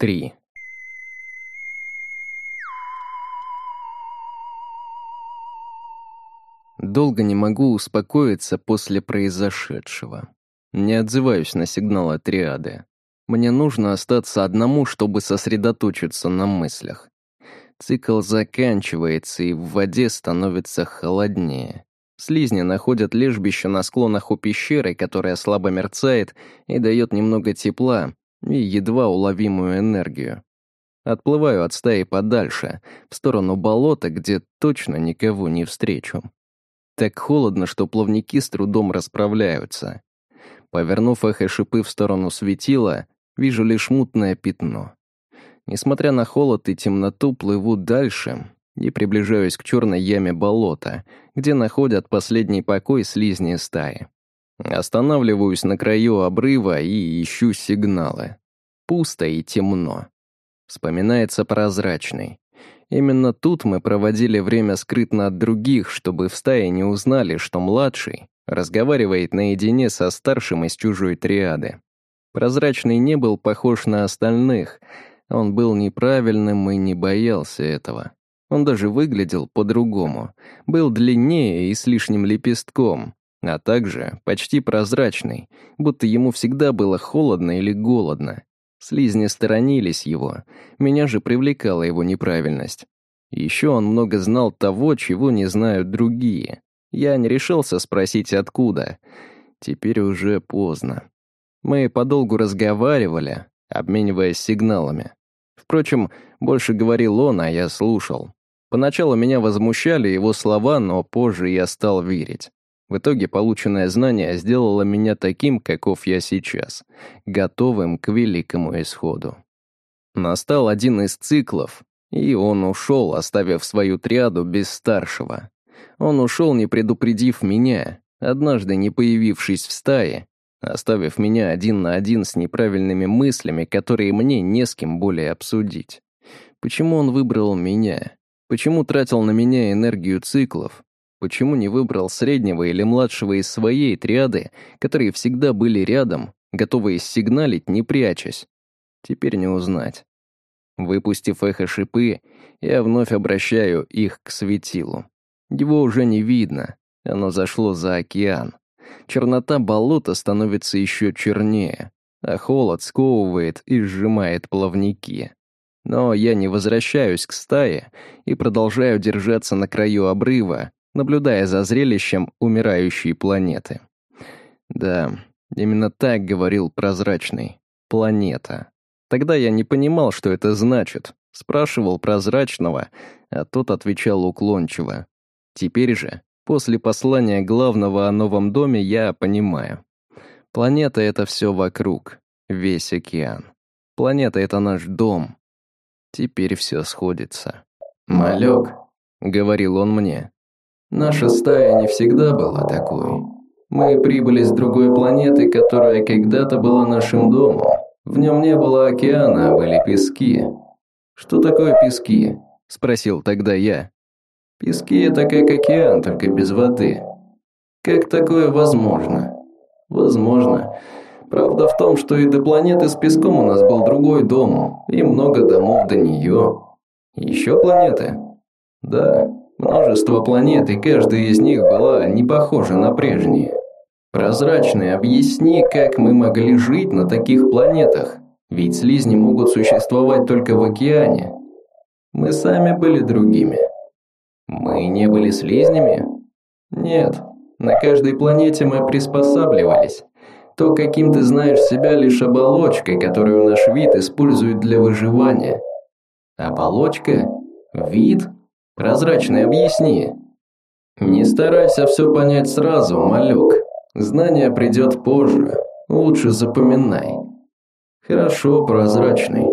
3. Долго не могу успокоиться после произошедшего. Не отзываюсь на сигналы триады. Мне нужно остаться одному, чтобы сосредоточиться на мыслях. Цикл заканчивается, и в воде становится холоднее. Слизни находят лежбище на склонах у пещеры, которая слабо мерцает и дает немного тепла и едва уловимую энергию. Отплываю от стаи подальше, в сторону болота, где точно никого не встречу. Так холодно, что плавники с трудом расправляются. Повернув эхо шипы в сторону светила, вижу лишь мутное пятно. Несмотря на холод и темноту, плыву дальше и приближаюсь к черной яме болота, где находят последний покой слизни стаи. Останавливаюсь на краю обрыва и ищу сигналы. Пусто и темно. Вспоминается прозрачный. Именно тут мы проводили время скрытно от других, чтобы в стае не узнали, что младший разговаривает наедине со старшим из чужой триады. Прозрачный не был похож на остальных, он был неправильным и не боялся этого. Он даже выглядел по-другому, был длиннее и с лишним лепестком, а также почти прозрачный, будто ему всегда было холодно или голодно. Слизни сторонились его, меня же привлекала его неправильность. Еще он много знал того, чего не знают другие. Я не решился спросить, откуда. Теперь уже поздно. Мы подолгу разговаривали, обмениваясь сигналами. Впрочем, больше говорил он, а я слушал. Поначалу меня возмущали его слова, но позже я стал верить. В итоге полученное знание сделало меня таким, каков я сейчас, готовым к великому исходу. Настал один из циклов, и он ушел, оставив свою триаду без старшего. Он ушел, не предупредив меня, однажды не появившись в стае, оставив меня один на один с неправильными мыслями, которые мне не с кем более обсудить. Почему он выбрал меня? Почему тратил на меня энергию циклов? Почему не выбрал среднего или младшего из своей триады, которые всегда были рядом, готовые сигналить, не прячась? Теперь не узнать. Выпустив эхо шипы, я вновь обращаю их к светилу. Его уже не видно, оно зашло за океан. Чернота болота становится еще чернее, а холод сковывает и сжимает плавники. Но я не возвращаюсь к стае и продолжаю держаться на краю обрыва, наблюдая за зрелищем умирающей планеты. Да, именно так говорил прозрачный. Планета. Тогда я не понимал, что это значит. Спрашивал прозрачного, а тот отвечал уклончиво. Теперь же, после послания главного о новом доме, я понимаю. Планета — это все вокруг, весь океан. Планета — это наш дом. Теперь все сходится. «Малек», — говорил он мне, Наша стая не всегда была такой. Мы прибыли с другой планеты, которая когда-то была нашим домом. В нем не было океана, а были пески. Что такое пески? Спросил тогда я. Пески это как океан, только без воды. Как такое возможно? Возможно. Правда в том, что и до планеты с песком у нас был другой дом, и много домов до нее. Еще планеты? Да, Множество планет, и каждая из них была не похожа на прежние. Прозрачный, объясни, как мы могли жить на таких планетах, ведь слизни могут существовать только в океане. Мы сами были другими. Мы не были слизнями? Нет, на каждой планете мы приспосабливались. То, каким ты знаешь себя, лишь оболочкой, которую наш вид использует для выживания. Оболочка? Вид? Прозрачный, объясни. Не старайся все понять сразу, малек. Знание придет позже. Лучше запоминай. Хорошо, прозрачный.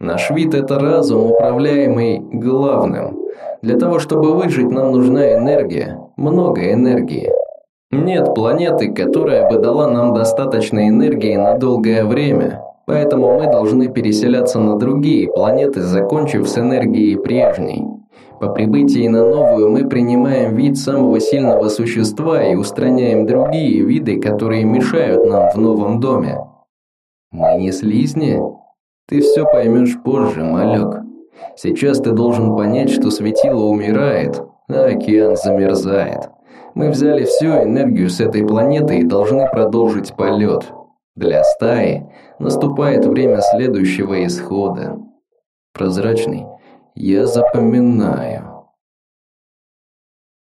Наш вид – это разум, управляемый главным. Для того, чтобы выжить, нам нужна энергия. Много энергии. Нет планеты, которая бы дала нам достаточно энергии на долгое время, поэтому мы должны переселяться на другие планеты, закончив с энергией прежней. По прибытии на новую мы принимаем вид самого сильного существа и устраняем другие виды, которые мешают нам в новом доме. Мы не слизни? Ты все поймешь позже, малек. Сейчас ты должен понять, что светило умирает, а океан замерзает. Мы взяли всю энергию с этой планеты и должны продолжить полет. Для стаи наступает время следующего исхода. Прозрачный, я запоминаю.